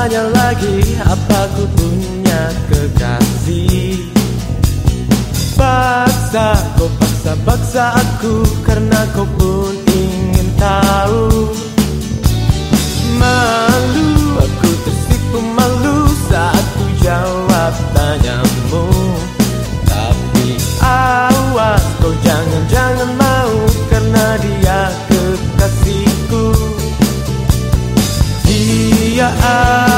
tanya lagi apa ku punya kekasih? Paksa, kau paksa-paksa aku karena kau pun ingin tahu. Malu, aku tersipu malu saat ku jawab tanyamu. Tapi awas kau jangan-jangan mau karena dia kekasihku. Dia ada